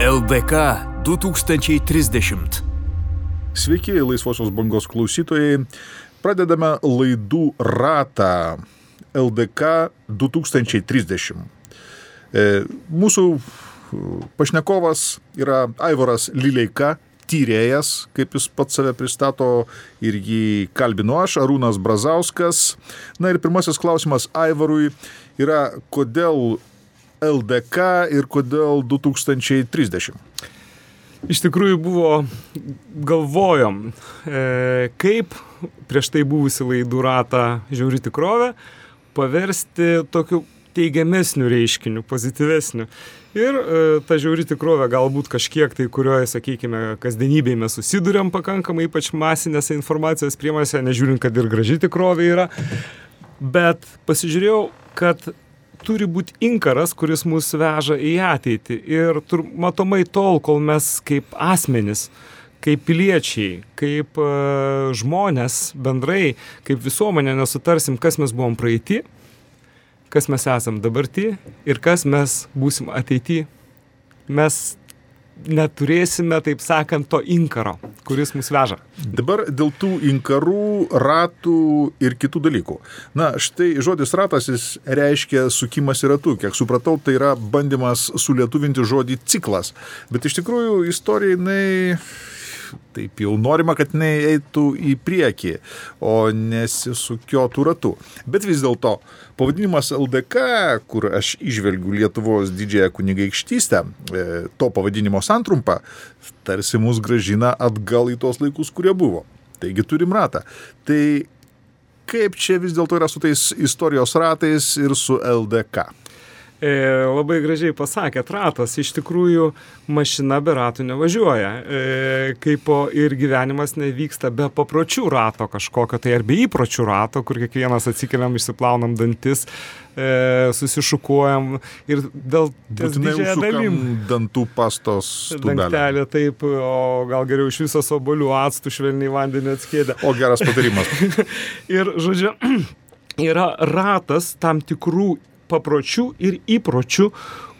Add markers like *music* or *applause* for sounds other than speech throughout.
LDK 2030. Sveiki, laisvosios bangos klausytojai. Pradedame laidų ratą LDK 2030. E, mūsų pašnekovas yra Aivaras Lileika, tyrėjas, kaip jis pats save pristato ir jį kalbinu aš, Arūnas Brazauskas. Na ir pirmasis klausimas Aivarui yra, kodėl LDK ir kodėl 2030? Iš tikrųjų buvo, galvojom, e, kaip prieš tai buvusi laidų ratą žiūri tikrovę paversti tokiu teigiamesniu reiškiniu, pozityvesniu. Ir e, ta žiauri tikrovė galbūt kažkiek tai, kurioje, sakykime, kasdienybėje mes susidurėm pakankamai, ypač masinėse informacijos priemonėse, nežiūrint, kad ir graži tikrovė yra. Bet pasižiūrėjau, kad turi būti inkaras, kuris mus veža į ateitį. Ir tur, matomai tol, kol mes kaip asmenys, kaip piliečiai, kaip uh, žmonės bendrai, kaip visuomenė nesutarsim, kas mes buvom praeitį, kas mes esam dabartį ir kas mes būsim ateitį, mes neturėsime, taip sakant, to inkaro, kuris mus veža. Dabar dėl tų inkarų, ratų ir kitų dalykų. Na, štai žodis ratas jis reiškia sukimas į ratų. Kiek supratau, tai yra bandymas sulietuvinti žodį ciklas. Bet iš tikrųjų istorija jinai taip jau norima, kad jinai eitų į priekį, o nesisukiotų ratų. Bet vis dėlto pavadinimas LDK, kur aš išvelgiu Lietuvos didžiąją kunigaikštystę, e, to pavadinimo santrumpa, tarsi mus gražina atgal į tos laikus, kurie buvo. Taigi turim ratą. Tai kaip čia vis dėlto yra su tais istorijos ratais ir su LDK? E, labai gražiai pasakėt, ratas iš tikrųjų mašina be ratų nevažiuoja. E, kaip ir gyvenimas nevyksta be papročių rato kažkokio, tai ar be įpročių rato, kur kiekvienas atsikeliam, išsiplaunam dantis, e, susišukuojam ir dėl didžiąją dalim. Dantų pastos. Dangtelė taip, o gal geriau iš visos obolių atstų švelniai vandenį atskėdė. O geras patarimas. *laughs* ir žodžiu, *clears throat* yra ratas tam tikrų papročių ir įpročių,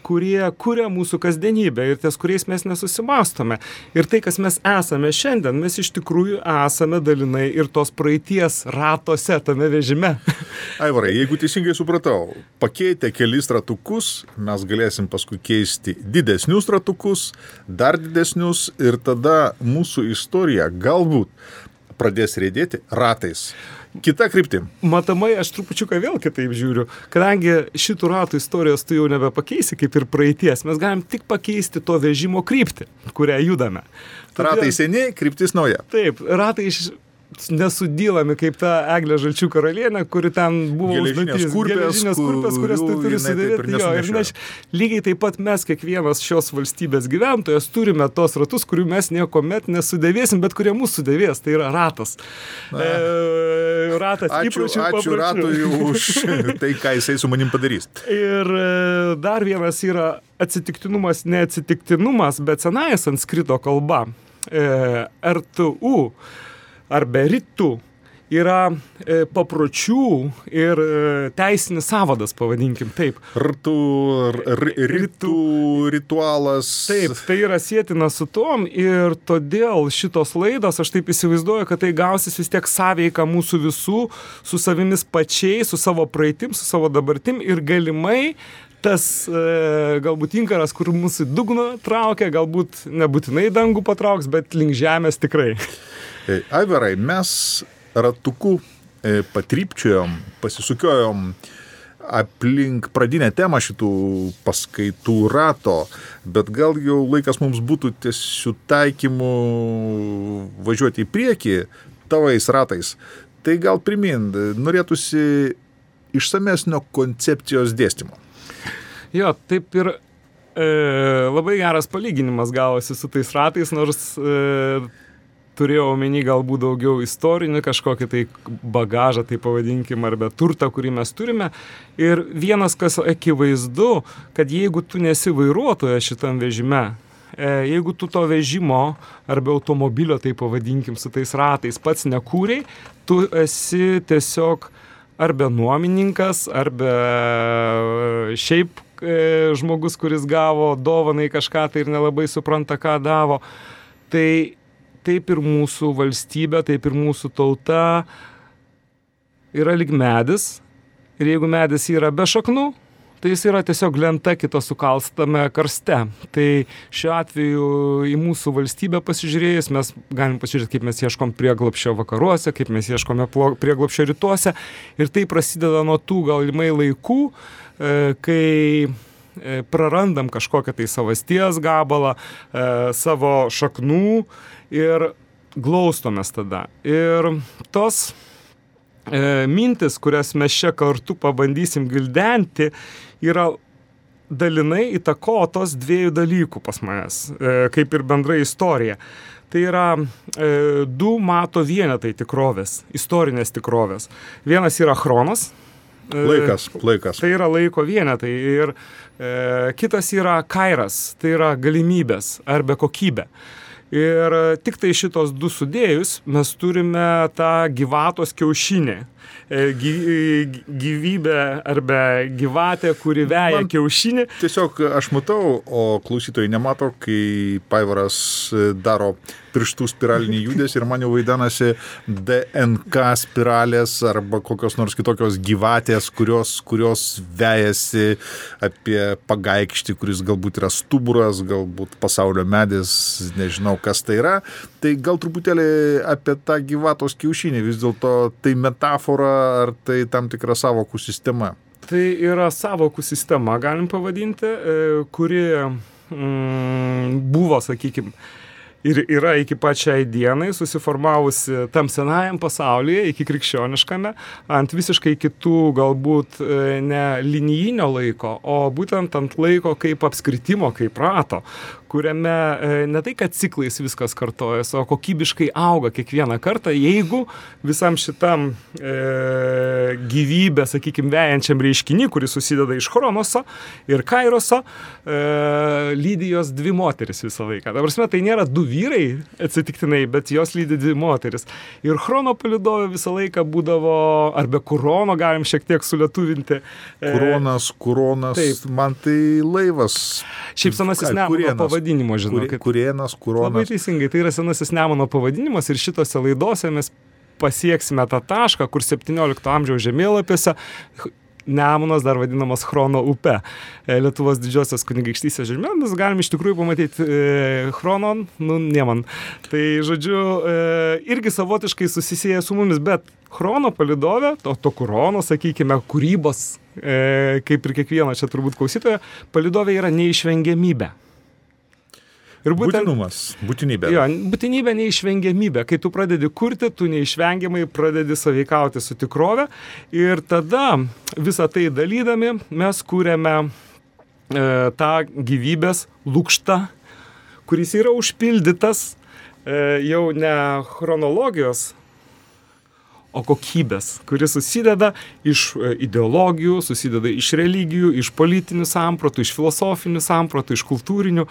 kurie kuria mūsų kasdienybę ir ties kuriais mes nesusimastome. Ir tai, kas mes esame šiandien, mes iš tikrųjų esame dalinai ir tos praeities ratose tame vežime. *laughs* Aivarai, jeigu teisingai supratau, pakeitę kelis ratukus, mes galėsim paskui keisti didesnius ratukus, dar didesnius ir tada mūsų istorija galbūt pradės rėdėti ratais kita kryptim. Matomai, aš trupučiuką vėl kitaip žiūriu, kadangi šitų ratų istorijos tu jau nebepakeisi kaip ir praeities, mes galim tik pakeisti to vežimo kryptį, kurią judame. Todėl, ratai seniai, kryptis nauja. Taip, ratai iš nesudylami kaip ta Eglė Žalčių karalienė, kuri ten buvo geležinės kurpės, kurias tu turi sudėti. Jo, ir mes, lygiai taip pat mes, kiekvienas šios valstybės gyventojas, turime tos ratus, kurių mes nieko met nesudėvėsim, bet kurie mūsų sudėvės. Tai yra ratas. Na, e, ratas ačiū, įpročių. Ačiū ratui už *laughs* tai, ką jisai su manim padarys. Ir e, dar vienas yra atsitiktinumas, neatsitiktinumas, bet senąją sanskrito kalba. E, RTU arba rytų yra e, papročių ir e, teisinis savadas, pavadinkim taip. Rtų, rytų, ritualas. Taip, tai yra sėtina su tom ir todėl šitos laidos, aš taip įsivaizduoju, kad tai gausis vis tiek sąveika mūsų visų, su savimis pačiais, su savo praeitim, su savo dabartim ir galimai tas e, galbūt inkaras, kur mūsų dugno traukia, galbūt nebūtinai dangų patrauks, bet link žemės tikrai. Aivarai, mes ratuku e, patrypčiojom, pasisukiojom aplink pradinę temą šitų paskaitų rato, bet gal jau laikas mums būtų tiesių taikymų važiuoti į priekį tavais ratais. Tai gal primint, norėtųsi išsamesnio koncepcijos dėstymo. Jo, taip ir e, labai geras palyginimas gavosi su tais ratais, nors e, turėjau omeny galbūt daugiau istorinį kažkokį tai bagažą, tai pavadinkim, arba turtą, kurį mes turime. Ir vienas, kas akivaizdu, kad jeigu tu nesi vairuotojas šitam vežime, e, jeigu tu to vežimo arba automobilio, tai pavadinkim, su tais ratais pats nekūriai, tu esi tiesiog arba nuomininkas, arba šiaip e, žmogus, kuris gavo dovanai kažką tai ir nelabai supranta, ką davo. Tai taip ir mūsų valstybė, taip ir mūsų tauta yra lyg medis. Ir jeigu medis yra be šaknų, tai jis yra tiesiog lenta kito sukalstame karste. Tai šiuo atveju į mūsų valstybę pasižiūrėjus, mes galim pasižiūrėti, kaip mes ieškom prieglopščio vakaruose, kaip mes ieškome prieglopščio rytuose. Ir tai prasideda nuo tų galimai laikų, e, kai prarandam kažkokią tai savasties gabalą, e, savo šaknų ir glaustomės tada. Ir tos e, mintis, kurias mes čia kartu pabandysim gildenti, yra dalinai įtakotos dviejų dalykų pas manęs, e, kaip ir bendra istorija. Tai yra e, du mato vienetai tikrovės, istorinės tikrovės. Vienas yra chronas. E, laikas, laikas. Tai yra laiko vienetai. Ir e, kitas yra kairas, tai yra galimybės arba kokybė. Ir tik tai šitos du sudėjus mes turime tą gyvatos kiaušinį. E, gyvybė arba gyvatė, kuri veja Man kiaušinį. Tiesiog aš matau, o klausytojai nemato, kai Paivaras daro pirštų spiralinį judesį ir man jau vaidenasi DNK spiralės arba kokios nors kitokios gyvatės, kurios, kurios vejasi apie pagaikštį, kuris galbūt yra stuburas, galbūt pasaulio medis, nežinau kas tai yra. Tai gal truputėlį apie tą gyvatos kiaušinį, vis dėlto tai metafora ar tai tam tikra savokų sistema? Tai yra savokų sistema, galim pavadinti, e, kuri mm, buvo, sakykime, ir yra iki pačiai dienai susiformavusi tam senajam pasaulyje, iki krikščioniškame, ant visiškai kitų galbūt e, ne linijinio laiko, o būtent ant laiko kaip apskritimo, kaip rato, kuriame e, ne tai, kad ciklais viskas kartojasi, o kokybiškai auga kiekvieną kartą, jeigu visam šitam e, gyvybę, sakykime, vejančiam reiškinį, kuris susideda iš chronoso ir kairoso, e, lydi jos dvi moteris visą laiką. Dabar, tai nėra du vyrai atsitiktinai, bet jos lydi dvi moteris. Ir chrono palidovė visą laiką būdavo, arba kurono galim šiek tiek sulietuvinti. E, Kuronas, kuronas, taip. man tai laivas. Šiaip senasis nemono pavadinimo, žinokit. Kurienas, kuronas. Labai teisingai, tai yra senasis nemono pavadinimas ir šitose laidose mes pasieksime tą tašką, kur 17 amžiaus žemėlapiuose Nemunas dar vadinamas Chrono upe. Lietuvos didžiosios kunigaikštysės žemėlapis galim iš tikrųjų pamatyti e, Chronon, nu, ne man. Tai žodžiu, e, irgi savotiškai susisieja su mumis, bet Chrono palidovė, to, to Kurono, sakykime, kūrybos, e, kaip ir kiekvieno čia turbūt klausytojo, palidovė yra neišvengiamybė. Ir būtent, Būtinumas, būtinybė. Jo, būtinybė neišvengiamybė. Kai tu pradedi kurti, tu neišvengiamai pradedi saveikauti su tikrove ir tada visą tai dalydami mes kūrėme e, tą gyvybės lūkštą, kuris yra užpildytas e, jau ne chronologijos o kokybės, kuris susideda iš e, ideologijų, susideda iš religijų, iš politinių sampratų, iš filosofinių sampratų, iš kultūrinių.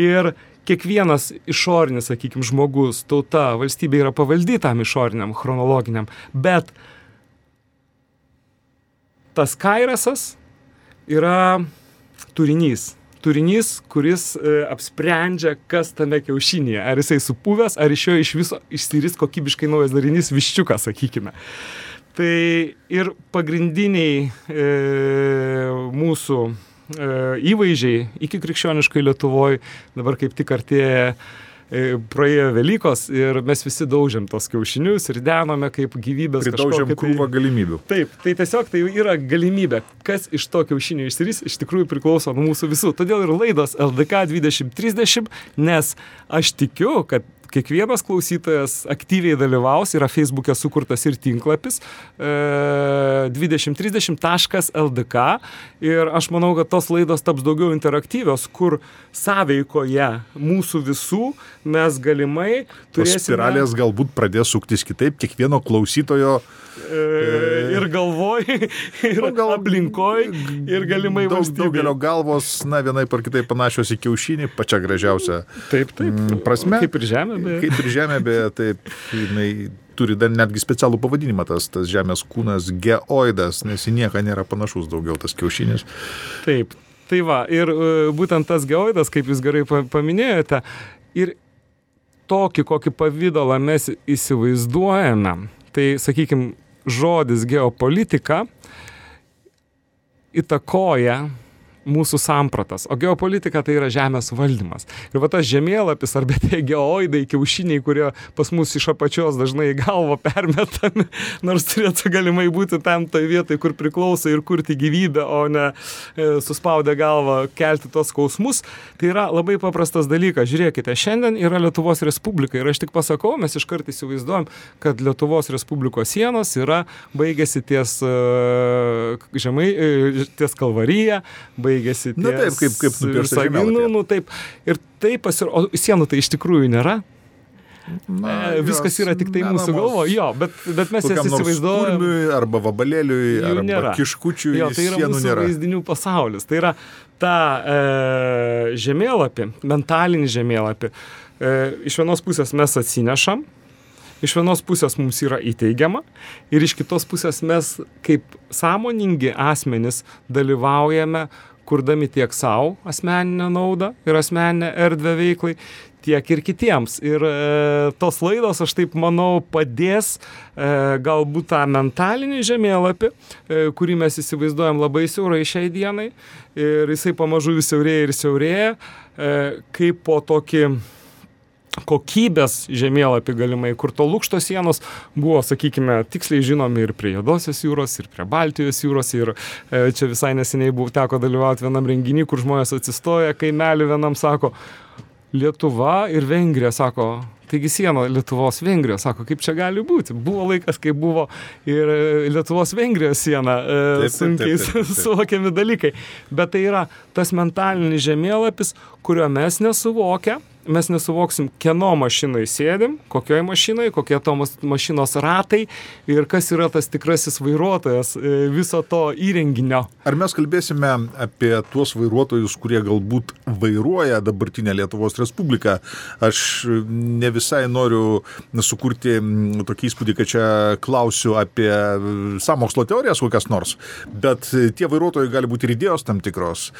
Ir kiekvienas išorinis, sakykime, žmogus, tauta, valstybė yra pavaldi tam išoriniam, chronologiniam, bet tas kairasas yra turinys. Turinys, kuris e, apsprendžia, kas tame kiaušinėje. Ar jisai supuvęs, ar iš jo iš viso išsiris kokybiškai naujas darinys viščiukas, sakykime. Tai ir pagrindiniai e, mūsų E, įvaizdžiai iki krikščioniškai Lietuvoje, dabar kaip tik artėja praėjo Velykos ir mes visi daužėm tos kiaušinius ir denome kaip gyvybės. Pridaužėm tai- krūvą galimybių. Taip, tai tiesiog tai yra galimybė. Kas iš to kiaušinio išsiris, iš tikrųjų priklauso nuo mūsų visų. Todėl ir laidos LDK 2030, nes aš tikiu, kad kiekvienas klausytojas aktyviai dalyvaus, yra Facebook'e sukurtas ir tinklapis e, 2030.ldk ir aš manau, kad tos laidos taps daugiau interaktyvios, kur sąveikoje mūsų visų mes galimai turėsime... Tos spiralės galbūt pradės suktis kitaip, kiekvieno klausytojo e, ir galvoj, *laughs* ir nu, gal, aplinkoj, ir galimai daug, daugelio galvos, na, vienai par kitai panašios į kiaušinį, pačia gražiausia. Taip, taip. Mm, prasme. Kaip ir žemė beje. Kaip ir žemė, beje, taip, jinai turi dar netgi specialų pavadinimą, tas, tas žemės kūnas geoidas, nes į nieką nėra panašus daugiau tas kiaušinis. Taip, Tai va, ir e, būtent tas geoidas, kaip jūs gerai paminėjote, ir tokį, kokį pavydalą mes įsivaizduojame, tai, sakykime, žodis geopolitika įtakoja mūsų sampratas. O geopolitika tai yra žemės valdymas. Ir va tas žemėlapis arba tie geoidai, kiaušiniai, kurie pas mus iš apačios dažnai į galvą permetami, *laughs* nors turėtų galimai būti tam toj vietai, kur priklauso ir kurti gyvybę, o ne e, suspaudę galvą kelti tos skausmus. Tai yra labai paprastas dalykas. Žiūrėkite, šiandien yra Lietuvos Respublika ir aš tik pasakau, mes iškart įsivaizduojam, kad Lietuvos Respublikos sienos yra baigėsi ties uh, žemai, uh, ties Kalvarija, baigėsi baigėsi. Na nu, taip, kaip, kaip nupiešta žemėlapyje. Nu, taip. Ir taip pasirodo, o sienų tai iš tikrųjų nėra. Na, e, viskas yra tik tai mūsų galvo, jo, bet, bet mes jas įsivaizduojame. Arba vabalėliui, arba nėra. kiškučiui. Jo, tai yra mūsų nėra. vaizdinių pasaulis. Tai yra ta e, žemėlapį, mentalinį žemėlapį. E, iš vienos pusės mes atsinešam, iš vienos pusės mums yra įteigiama ir iš kitos pusės mes kaip sąmoningi asmenys dalyvaujame kurdami tiek savo asmeninę naudą ir asmeninę erdvę veiklai, tiek ir kitiems. Ir e, tos laidos, aš taip manau, padės e, galbūt tą mentalinį žemėlapį, e, kurį mes įsivaizduojam labai siaurai šiai dienai, ir jisai pamažu vis siaurėja ir siaurėja, e, kaip po tokį kokybės žemėlapį galimai, kur to lūkšto sienos buvo, sakykime, tiksliai žinomi ir prie Jodosios jūros, ir prie Baltijos jūros, ir e, čia visai neseniai buvo, teko dalyvauti vienam renginį, kur žmonės atsistoja, kaimelį vienam sako, Lietuva ir Vengrija, sako, taigi siena Lietuvos Vengrijos, sako, kaip čia gali būti. Buvo laikas, kai buvo ir e, Lietuvos Vengrijos siena, e, sunkiai *laughs* suvokiami dalykai. Bet tai yra tas mentalinis žemėlapis, kurio mes nesuvokia mes nesuvoksim, kieno mašinai sėdim, kokioj mašinai, kokie to mašinos ratai ir kas yra tas tikrasis vairuotojas e, viso to įrenginio. Ar mes kalbėsime apie tuos vairuotojus, kurie galbūt vairuoja dabartinę Lietuvos Respubliką? Aš ne visai noriu sukurti tokį įspūdį, kad čia klausiu apie samokslo teorijas kokias nors, bet tie vairuotojai gali būti ir idėjos tam tikros,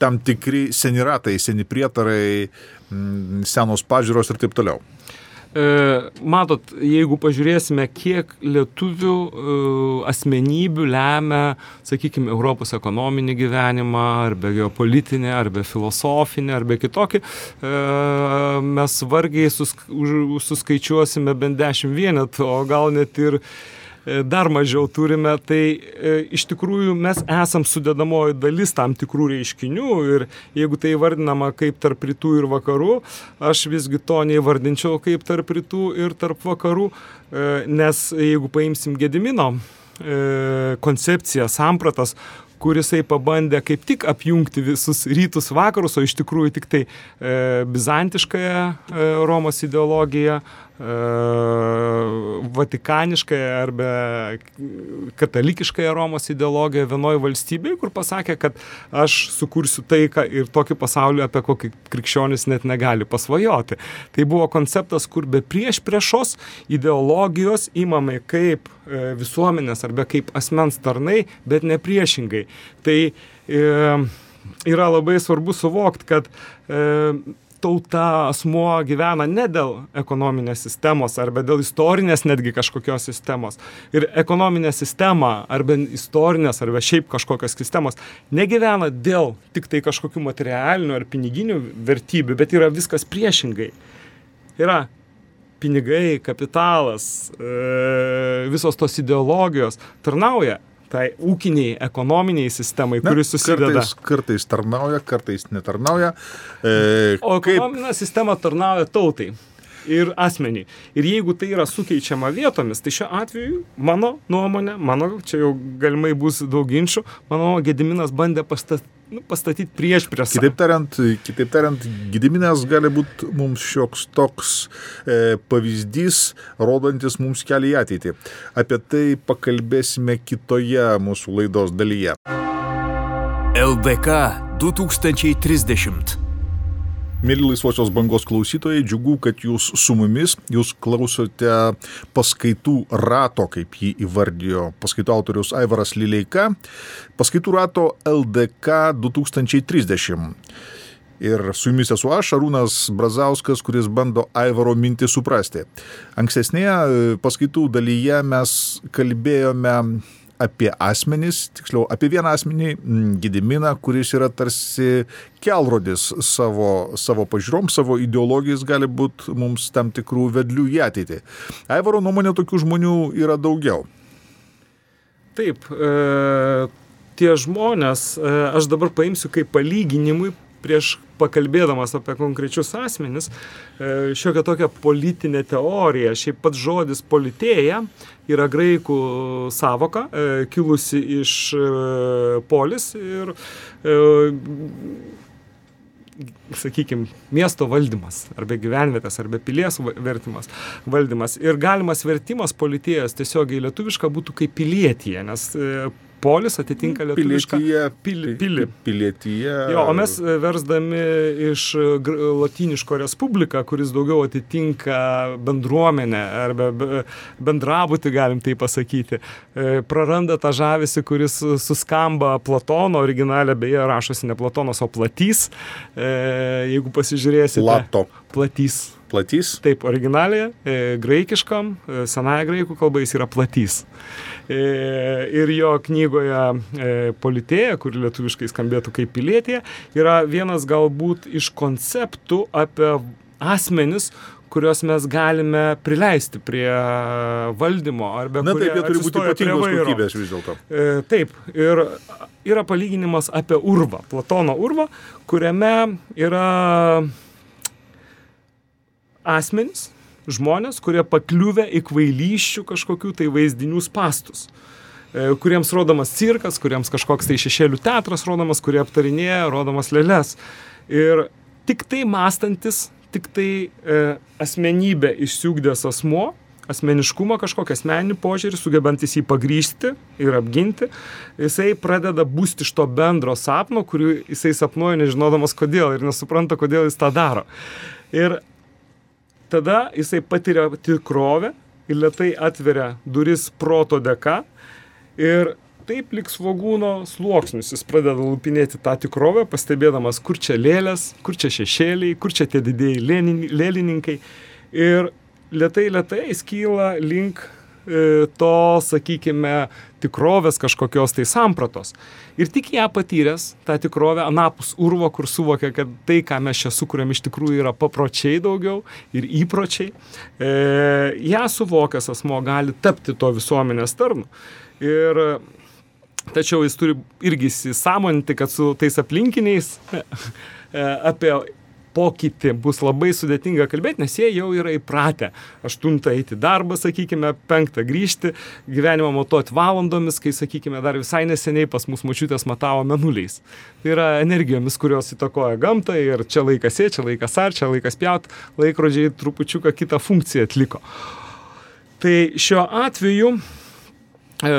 tam tikri seni ratai, seni prietarai, Mm, senos pažiūros ir taip toliau. E, matot, jeigu pažiūrėsime, kiek lietuvių e, asmenybių lemia, sakykime, Europos ekonominį gyvenimą, arba geopolitinį, arba filosofinį, arba kitokį, e, mes vargiai suskaičiuosime bent dešimt vienetų, o gal net ir dar mažiau turime, tai e, iš tikrųjų mes esam sudėdamoji dalis tam tikrų reiškinių ir jeigu tai vardinama kaip tarp rytų ir vakarų, aš visgi to neįvardinčiau kaip tarp rytų ir tarp vakarų, e, nes jeigu paimsim Gedimino koncepciją, sampratas, kur jisai pabandė kaip tik apjungti visus rytus vakarus, o iš tikrųjų tik tai e, bizantiškąją e, Romos ideologiją, vatikaniškąją arba katalikiškąją Romos ideologiją vienoje valstybėje, kur pasakė, kad aš sukursiu taiką ir tokį pasaulį, apie kokį krikščionis net negali pasvajoti. Tai buvo konceptas, kur be prieš priešos ideologijos įmame kaip e, visuomenės arba kaip asmens tarnai, bet ne priešingai. Tai e, yra labai svarbu suvokti, kad e, tauta, asmuo gyvena ne dėl ekonominės sistemos arba dėl istorinės netgi kažkokios sistemos. Ir ekonominė sistema arba istorinės arba šiaip kažkokios sistemos negyvena dėl tik tai kažkokių materialinių ar piniginių vertybių, bet yra viskas priešingai. Yra pinigai, kapitalas, e, visos tos ideologijos tarnauja tai ūkiniai, ekonominiai sistemai, Na, kuris susideda. Kartais, kartais tarnauja, kartais netarnauja. E, o ekonominė kaip... sistema tarnauja tautai ir asmeniai. Ir jeigu tai yra sukeičiama vietomis, tai šiuo atveju, mano nuomonė, mano, čia jau galimai bus daug ginčių, mano Gediminas bandė pastatyti nu, pastatyti prieš prie savęs. Kitaip tariant, kitaip tariant, Gediminas gali būti mums šioks toks e, pavyzdys, rodantis mums kelią į ateitį. Apie tai pakalbėsime kitoje mūsų laidos dalyje. LDK 2030 Mėly laisvosios bangos klausytojai, džiugu, kad jūs su mumis, jūs klausote paskaitų rato, kaip jį įvardijo paskaitų autorius Aivaras Lileika, paskaitų rato LDK 2030. Ir su jumis esu aš, Arūnas Brazauskas, kuris bando Aivaro mintį suprasti. Ankstesnėje paskaitų dalyje mes kalbėjome apie asmenys, tiksliau apie vieną asmenį, Gediminą, kuris yra tarsi kelrodis savo, savo pažiūrom, savo ideologijais gali būti mums tam tikrų vedlių į ateitį. Aivaro nuomonė tokių žmonių yra daugiau. Taip, e, tie žmonės, e, aš dabar paimsiu kaip palyginimui prieš pakalbėdamas apie konkrečius asmenis, e, šiokia tokia politinė teorija. Šiaip pats žodis politėja yra graikų savoka, e, kilusi iš e, polis ir sakykime, miesto valdymas, arba gyvenvietės, arba pilies vertimas, valdymas. Ir galimas vertimas politijas tiesiogiai lietuviška būtų kaip pilietyje, nes polis atitinka lietuvišką pilį. pilį. Pilietyje. Jo, o mes e, versdami iš latiniško respubliką, kuris daugiau atitinka bendruomenę arba bendrabutį, galim tai pasakyti, e, praranda tą žavesį, kuris suskamba Platono, originalė beje rašosi ne Platonas, o Platys. E, jeigu pasižiūrėsite. Plato. Platys platys. Taip, originalėje, e, graikiškam, e, senąją graikų kalbą jis yra platys. E, ir jo knygoje e, Politėja, kur lietuviškai skambėtų kaip pilietė, yra vienas galbūt iš konceptų apie asmenis, kuriuos mes galime prileisti prie valdymo. Arba Na taip, jie turi būti ypatingos kokybės vis dėlto. E, taip, ir yra palyginimas apie urvą, Platono urvą, kuriame yra asmenys, žmonės, kurie pakliuvę į kvailyščių kažkokių tai vaizdinių spastus e, kuriems rodomas cirkas, kuriems kažkoks tai šešėlių teatras rodomas, kurie aptarinėja rodomas lėlės. Ir tik tai mąstantis, tik tai e, asmenybė išsiugdęs asmo, asmeniškumą kažkokią asmeninį požiūrį, sugebantis jį pagrysti ir apginti, jisai pradeda būsti iš to bendro sapno, kurį jisai sapnuoja nežinodamas kodėl ir nesupranta, kodėl jis tą daro. Ir tada jisai patiria tikrovę ir lietai atveria duris proto dėka ir taip lik svogūno sluoksnius jis pradeda lupinėti tą tikrovę, pastebėdamas, kur čia lėlės, kur čia šešėliai, kur čia tie didėjai lėlininkai. Ir lietai, lietai jis kyla link to, sakykime, tikrovės kažkokios tai sampratos. Ir tik ją patyręs, tą tikrovę, anapus urvo, kur suvokia, kad tai, ką mes čia sukūrėm, iš tikrųjų yra papročiai daugiau ir įpročiai, e, ją suvokęs asmo gali tapti to visuomenės tarnu. Ir Tačiau jis turi irgi įsisamoninti, kad su tais aplinkiniais *laughs* e, apie pokytį bus labai sudėtinga kalbėti, nes jie jau yra įpratę. Aštuntą eiti darbą, sakykime, penktą grįžti, gyvenimą matuoti valandomis, kai, sakykime, dar visai neseniai pas mus mačiutės matavo menuliais. Tai yra energijomis, kurios įtakoja gamtą ir čia laikas sėti, čia laikas ar, čia laikas pjaut, laikrodžiai trupučiuką kitą funkciją atliko. Tai šiuo atveju e,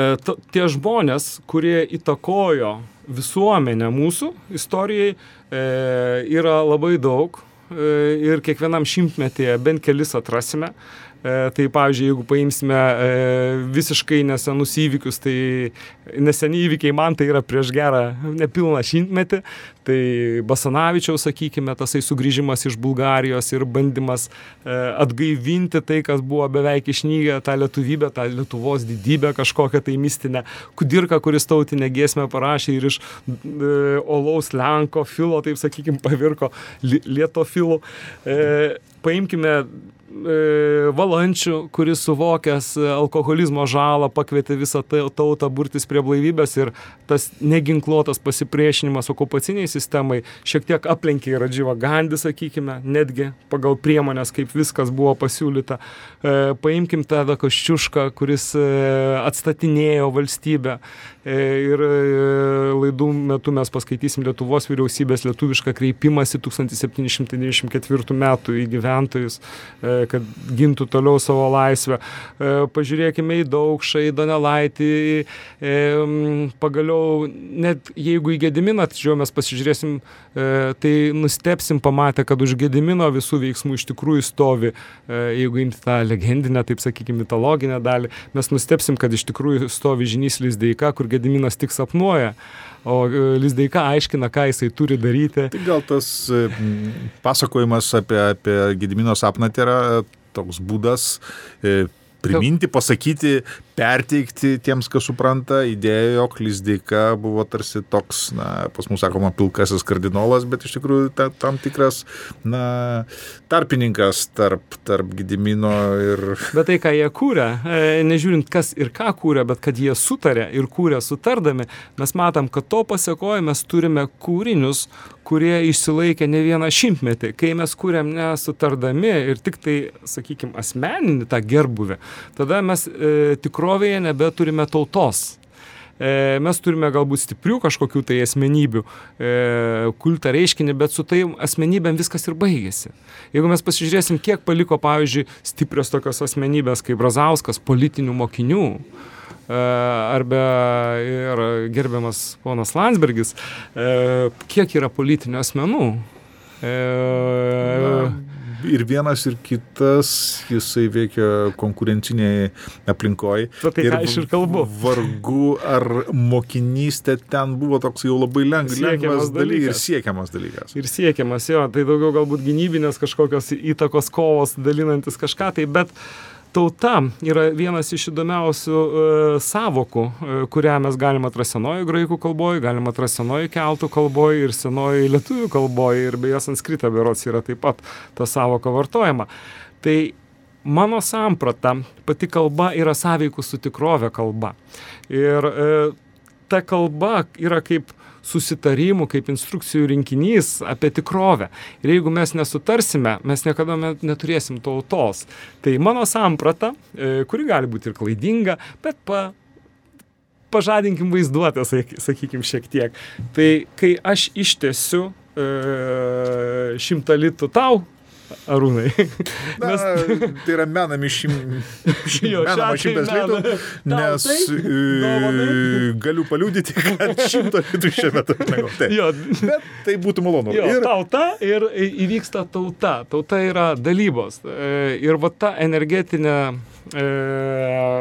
tie žmonės, kurie įtakojo visuomenę mūsų istorijai, E, yra labai daug e, ir kiekvienam šimtmetyje bent kelis atrasime. E, tai pavyzdžiui, jeigu paimsime e, visiškai nesenus įvykius, tai neseni įvykiai man tai yra prieš gerą nepilną šimtmetį, tai Basanavičiaus, sakykime, tasai sugrįžimas iš Bulgarijos ir bandymas e, atgaivinti tai, kas buvo beveik išnygę, tą lietuvybę, tą Lietuvos didybę kažkokią tai mistinę. Kudirka, kuris tautinę giesmę parašė ir iš Olaus Lenko filo, taip sakykime, pavirko lietofilų. Paimkime E, Valančių, kuris suvokęs alkoholizmo žalą pakvietė visą tautą burtis prie blaivybės ir tas neginkluotas pasipriešinimas okupaciniai sistemai šiek tiek aplenkė ir Radžyvą Gandį, sakykime, netgi pagal priemonės, kaip viskas buvo pasiūlyta. E, paimkim tada Koščiušką, kuris e, atstatinėjo valstybę ir laidų metu mes paskaitysim Lietuvos vyriausybės lietuvišką kreipimąsi 1794 metų įgyvendinti gyventojus, e, kad gintų toliau savo laisvę. E, pažiūrėkime į Daugšą, į Donelaitį, pagaliau, net jeigu į Gediminą, tačiau mes pasižiūrėsim, tai nustepsim pamatę, kad už Gedimino visų veiksmų iš tikrųjų stovi, jeigu imti tą legendinę, taip sakykime, mitologinę dalį, mes nustepsim, kad iš tikrųjų stovi žinys Lizdeika, kur Gediminas tik sapnuoja o e, Lizdeika aiškina, ką jisai turi daryti. Tai gal tas e, pasakojimas apie, apie Gedimino sapną tai yra toks būdas e, priminti, pasakyti, perteikti tiems, kas supranta, idėja, jog Lizdeika buvo tarsi toks, na, pas mus sakoma, pilkasis kardinolas, bet iš tikrųjų ta, tam tikras, na, tarpininkas tarp, tarp Gidimino ir... Bet tai, ką jie kūrė, nežiūrint kas ir ką kūrė, bet kad jie sutarė ir kūrė sutardami, mes matom, kad to pasiekoje mes turime kūrinius, kurie išsilaikė ne vieną šimtmetį. Kai mes kūrėm nesutardami ir tik tai, sakykime, asmeninį tą gerbuvę, tada mes e, tikrovėje nebeturime tautos. E, mes turime galbūt stiprių kažkokių tai asmenybių, e, kultą reiškinį, bet su tai asmenybėm viskas ir baigėsi. Jeigu mes pasižiūrėsim, kiek paliko, pavyzdžiui, stiprios tokios asmenybės kaip Brazauskas, politinių mokinių, e, arba ir gerbiamas ponas Landsbergis, e, kiek yra politinių asmenų. E, Na ir vienas, ir kitas, jisai veikia konkurenciniai aplinkoje. Tai ką aš ir kalbu. Vargu ar mokinystė ten buvo toks jau labai leng, lengvas dalykas ir siekiamas dalykas. Ir siekiamas, jo, tai daugiau galbūt gynybinės kažkokios įtakos kovos dalinantis kažką tai, bet uh, tauta yra vienas iš įdomiausių e, savokų, e, kurią mes galime atrasti senoji graikų kalboje, galime atrasti senoji keltų kalboje ir senoji lietuvių kalboje ir beje sanskrita berots yra taip pat ta savoka vartojama. Tai mano samprata, pati kalba yra sąveikų su tikrove kalba. Ir e, ta kalba yra kaip susitarimų, kaip instrukcijų rinkinys apie tikrovę. Ir jeigu mes nesutarsime, mes niekada neturėsim tautos. Tai mano samprata, e, kuri gali būti ir klaidinga, bet pa, pažadinkim vaizduotę, sakykim, šiek tiek. Tai kai aš ištesiu e, šimtą litų tau, Arūnai. Na, *laughs* Mes... Tai yra menami šim... *laughs* šim... menama šimtas litų, nes e, galiu paliūdyti, kad šimto litų šiuo metu negau. Bet tai būtų malonu. Jo, ir tauta ir įvyksta tauta. Tauta yra dalybos. E, ir va ta energetinė e,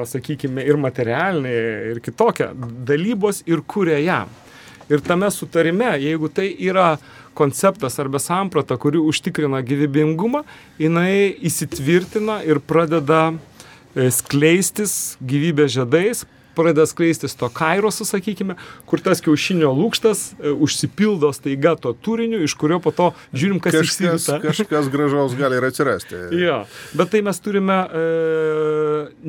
sakykime, ir materialinė, ir kitokia, dalybos ir kuria ją. Ir tame sutarime, jeigu tai yra konceptas arba samprata, kuri užtikrina gyvybingumą, jinai įsitvirtina ir pradeda e, skleistis gyvybės žiedais, pradeda skleistis to kairosu, sakykime, kur tas kiaušinio lūkštas e, užsipildo staiga to turiniu, iš kurio po to žiūrim, kas kažkas. Kažkas gražaus gali ir atsirasti. *laughs* jo, bet tai mes turime e,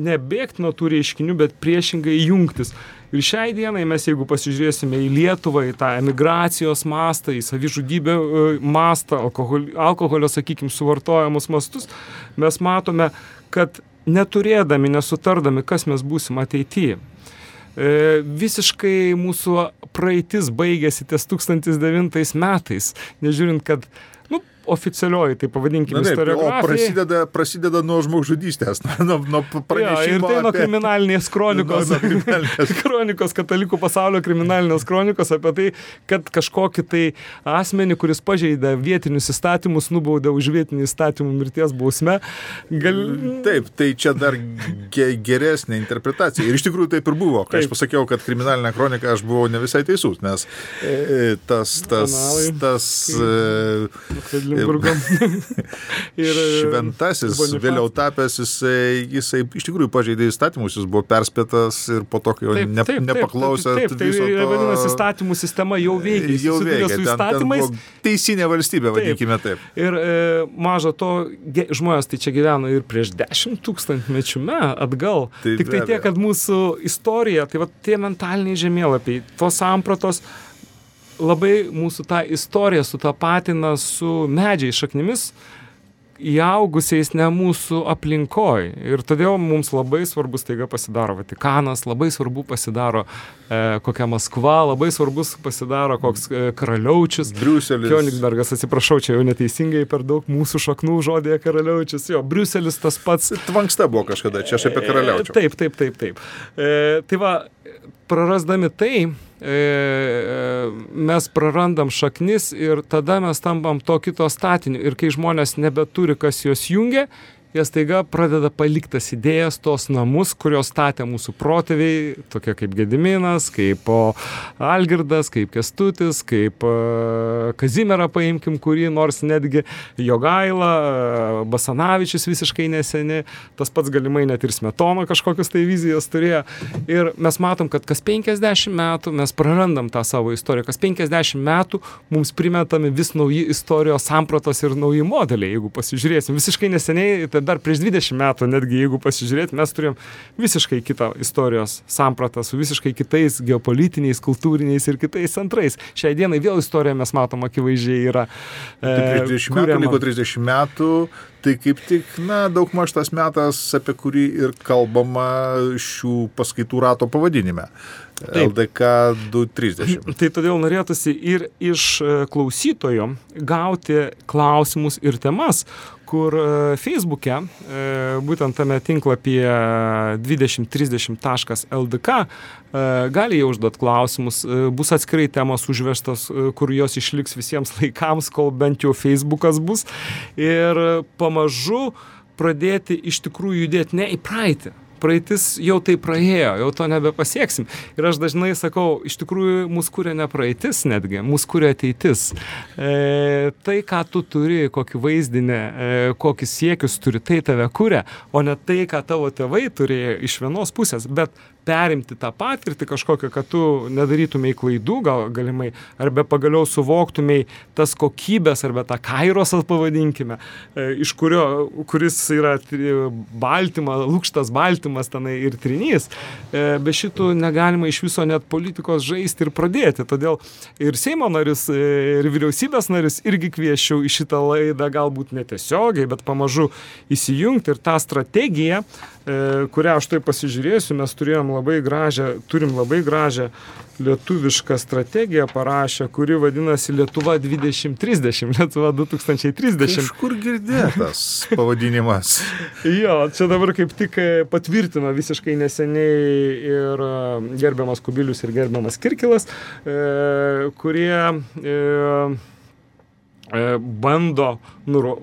nebėgti nuo tų reiškinių, bet priešingai jungtis. Ir šiai dienai mes, jeigu pasižiūrėsime į Lietuvą, į tą emigracijos mastą, į savižudybę e, mastą, alkoholio, alkoholio sakykime, suvartojamus mastus, mes matome, kad neturėdami, nesutardami, kas mes būsim ateityje, E, visiškai mūsų praeitis baigėsi ties 2009 metais, nežiūrint, kad oficialioji, tai pavadinkime, istoriografija. O prasideda, prasideda nuo žmogžudystės, *laughs* nuo, nuo pranešimo. Ja, ir tai nuo apie... kriminalinės kronikos. Nuo, *laughs* nuo kriminalinės. *laughs* kronikos, katalikų pasaulio kriminalinės kronikos apie tai, kad kažkokį tai asmenį, kuris pažeidė vietinius įstatymus, nubaudė už vietinį įstatymų mirties bausmę. Gal... Taip, tai čia dar ge geresnė interpretacija. Ir iš tikrųjų taip ir buvo. Kai taip. aš pasakiau, kad kriminalinė kronika aš buvau ne visai teisus, nes e, tas, tas, tas, tas Edinburgom. *laughs* ir *laughs* Šventasis, Bonifat. vėliau tapęs, jisai, jisai iš tikrųjų pažeidė įstatymus, jis buvo perspėtas ir po to, kai jo ne, taip, nepaklausė. Taip, taip, taip, tai to... vadinasi, įstatymų sistema jau veikia. Jau veikia su įstatymais. Ten, ten teisinė valstybė, vadinkime taip. taip. Ir e, maža to, ge, žmonės tai čia gyveno ir prieš dešimt tūkstantmečių me atgal. Taip, Tik tai tiek, kad mūsų istorija, tai va tie mentaliniai žemėlapiai, tos sampratos, labai mūsų tą istoriją sutapatina su medžiai šaknimis, įaugusiais ne mūsų aplinkoj. Ir todėl mums labai svarbus taiga pasidaro Vatikanas, labai svarbu pasidaro e, kokia Maskva, labai svarbus pasidaro koks e, karaliaučius. Briuselis. Kionigbergas, atsiprašau, čia jau neteisingai per daug mūsų šaknų žodėje karaliaučius. Jo, Briuselis tas pats. Tvanksta buvo kažkada, čia aš apie karaliaučių. E, taip, taip, taip, taip. E, tai va, prarasdami tai, mes prarandam šaknis ir tada mes tampam to kito statiniu. Ir kai žmonės nebeturi, kas juos jungia, jie staiga pradeda paliktas idėjas, tos namus, kurios statė mūsų protėviai, tokie kaip Gediminas, kaip Algirdas, kaip Kestutis, kaip Kazimierą paimkim, kurį nors netgi Jogaila, Basanavičius visiškai neseni, tas pats galimai net ir Smetono kažkokius tai vizijas turėjo. Ir mes matom, kad kas 50 metų mes prarandam tą savo istoriją, kas 50 metų mums primetami vis nauji istorijos sampratos ir nauji modeliai, jeigu pasižiūrėsim. Visiškai neseniai, dar prieš 20 metų, netgi jeigu pasižiūrėt, mes turėjom visiškai kitą istorijos sampratą su visiškai kitais geopolitiniais, kultūriniais ir kitais centrais. Šiai dienai vėl istorija mes matom akivaizdžiai yra. E, tai prieš 30 metų, liko 30 metų, tai kaip tik, na, daug maž tas metas, apie kurį ir kalbama šių paskaitų rato pavadinime. Taip. LDK 230. *clears throat* Tai todėl norėtųsi ir iš e, klausytojo gauti klausimus ir temas, kur e, Facebook'e, e, būtent tame tinklapyje 2030.ldk, gali jau užduoti klausimus, bus atskirai temos užvestos, kur jos išliks visiems *laughs* laikams, kol bent jau Facebook'as bus. Ir pamažu pradėti iš tikrųjų judėti ne į praeitį, praeitis jau tai praėjo, jau to nebepasieksim. Ir aš dažnai sakau, iš tikrųjų mūsų kūrė ne praeitis netgi, mūsų kūrė ateitis. E, tai, ką tu turi, kokį vaizdinį, e, kokius siekius turi, tai tave kūrė, o ne tai, ką tavo tėvai turėjo iš vienos pusės, bet perimti tą patirtį kažkokią, kad tu nedarytumai klaidų, gal galimai, arba pagaliau suvoktumai tas kokybės, arba tą kairosą pavadinkime, e, iš kurio, kuris yra baltymas, lūkštas baltymas tenai ir trinys. E, be šitų negalima iš viso net politikos žaisti ir pradėti. Todėl ir Seimo narius, e, ir vyriausybės narius irgi kviečiau į šitą laidą, galbūt netiesiogiai, bet pamažu įsijungti ir tą strategiją, kurią aš tai pasižiūrėsiu, mes turėjom labai gražią, turim labai gražią lietuvišką strategiją parašę, kuri vadinasi Lietuva 2030, Lietuva 2030. Iš kur girdėtas pavadinimas? *laughs* jo, čia dabar kaip tik e, patvirtino visiškai neseniai ir e, gerbiamas Kubilius ir gerbiamas Kirkilas, e, kurie bando nuro,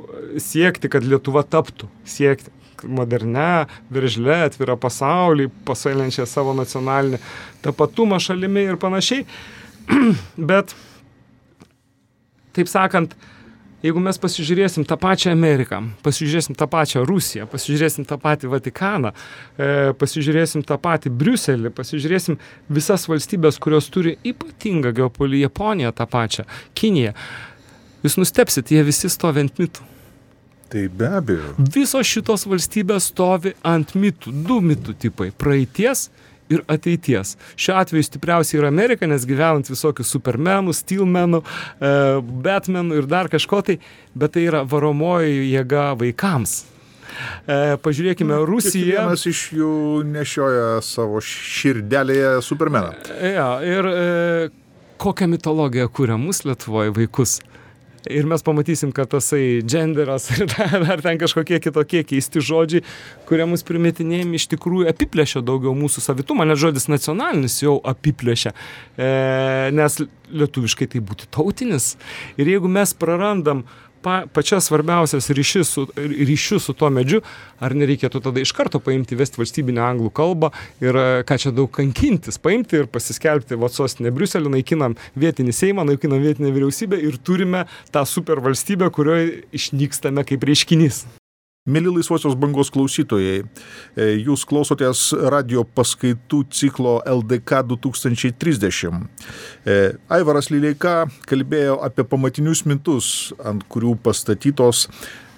siekti, kad Lietuva taptų, siekti modernę, veržlę, atvirą pasaulį, pasailenčią savo nacionalinį tapatumą šalimi ir panašiai. *clears throat* Bet, taip sakant, jeigu mes pasižiūrėsim tą pačią Ameriką, pasižiūrėsim tą pačią Rusiją, pasižiūrėsim tą patį Vatikaną, e, pasižiūrėsim tą patį Briuselį, pasižiūrėsim visas valstybės, kurios turi ypatingą geopoliją, Japoniją tą pačią, Kiniją, jūs nustepsit, jie visi stovi ant mitų. Tai be abejo. Visos šitos valstybės stovi ant mitų, du mitų tipai - praeities ir ateities. Šiuo atveju stipriausiai yra Amerika, nes gyvenant visokių supermenų, steelmenų, e, batmenų ir dar kažko tai, bet tai yra varomoji jėga vaikams. E, pažiūrėkime, Rusija. Vienas iš jų nešioja savo širdelėje supermeną. Ja, ir e, kokią mitologiją kūrė mūsų Lietuvoje vaikus? Ir mes pamatysim, kad tasai genderas ir *laughs* dar ten kažkokie kitokie keisti žodžiai, kurie mus primetinėjami iš tikrųjų apiplėšia daugiau mūsų savitumą, net žodis nacionalinis jau apiplėšia, e, nes lietuviškai tai būtų tautinis. Ir jeigu mes prarandam pa, pačias svarbiausias ryšius su, ryšius su tuo medžiu, ar nereikėtų tada iš karto paimti vesti valstybinę anglų kalbą ir e, ką čia daug kankintis, paimti ir pasiskelbti Vatsostinę Briuselį, naikinam vietinį Seimą, naikinam vietinę vyriausybę ir turime tą supervalstybę, kurioje išnykstame kaip reiškinys. Mėly laisvosios bangos klausytojai, e, jūs klausotės radio paskaitų ciklo LDK 2030. E, Aivaras Lileika kalbėjo apie pamatinius mintus, ant kurių pastatytos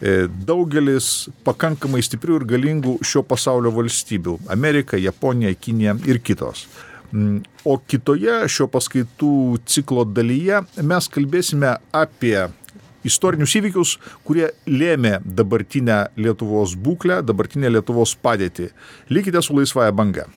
e, daugelis pakankamai stiprių ir galingų šio pasaulio valstybių - Amerika, Japonija, Kinija ir kitos. Mm, o kitoje šio paskaitų ciklo dalyje mes kalbėsime apie istorinius įvykius, kurie lėmė dabartinę Lietuvos būklę, dabartinę Lietuvos padėtį. Likite su laisvąją bangą.